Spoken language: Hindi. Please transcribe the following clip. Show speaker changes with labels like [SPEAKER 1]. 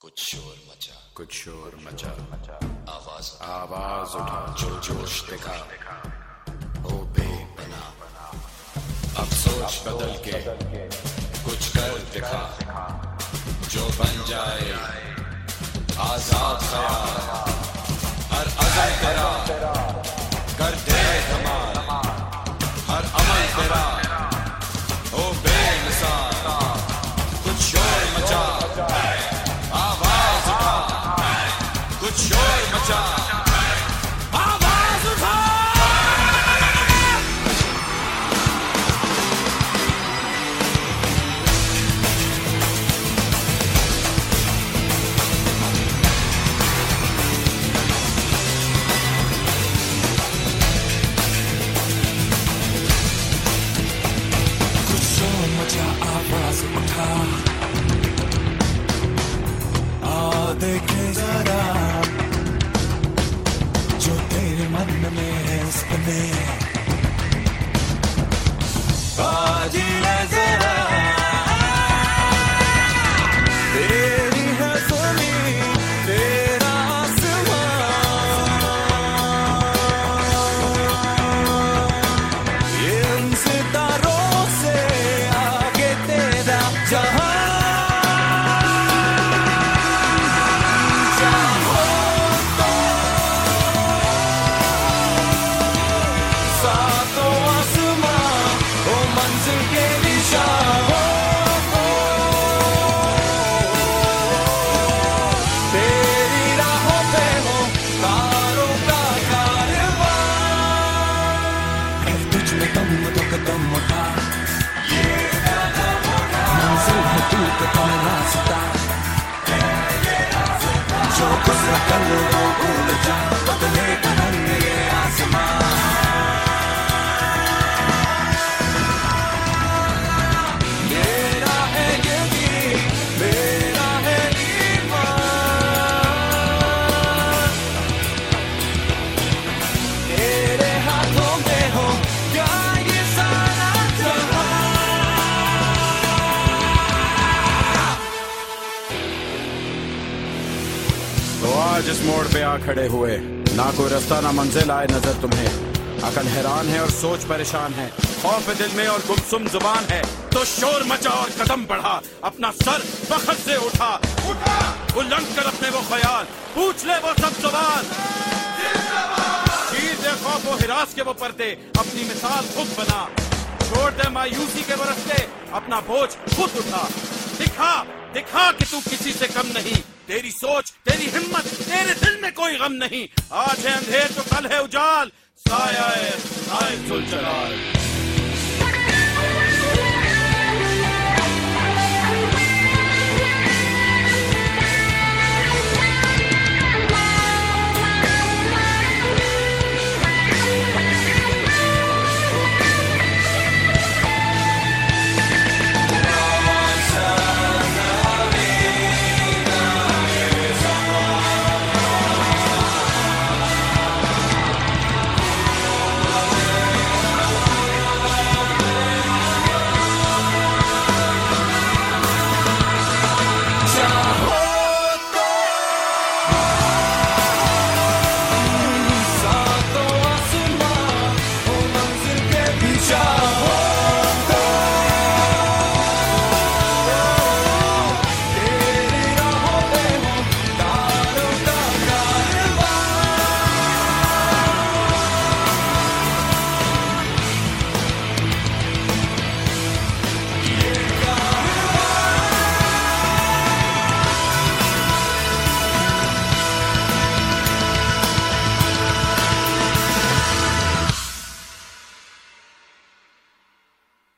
[SPEAKER 1] कुछ शोर मचा।
[SPEAKER 2] कुछ शोर मचा।
[SPEAKER 1] मचा आवाज़
[SPEAKER 2] आवाज़ उठा।
[SPEAKER 1] जो जोश दिखा। ओ बेपना। अब सोच बदल के कुछ कर दिखा। जो बन जाए आज़ाद खयाल कुछ शोर मचा
[SPEAKER 3] में है है तू तो कम रास्ता
[SPEAKER 2] तो आज इस मोड़ पे आ खड़े हुए। ना कोई रास्ता, ना मंजिल आए नज़र तुम्हें। अकल हैरान है और सोच परेशान है। खौफ दिल में और गुमसुम ज़ुबान है। तो शोर मचा और कदम बढ़ा। अपना सर फखर से उठा। उठा! उलंघ कर अपने वो ख्याल। पूछ ले वो सब सवाल। दे खौफ वो हिरास के वो पर्दे। अपनी मिसाल खुद बना। छोड़ दे मायूसी के बरसते अपना बोझ खुद उठा। दिखा दिखा कि तू किसी से कम नहीं। तेरी सोच, तेरी हिम्मत, तेरे दिल में कोई गम नहीं। आज है अंधेर तो कल है उजाल। साया है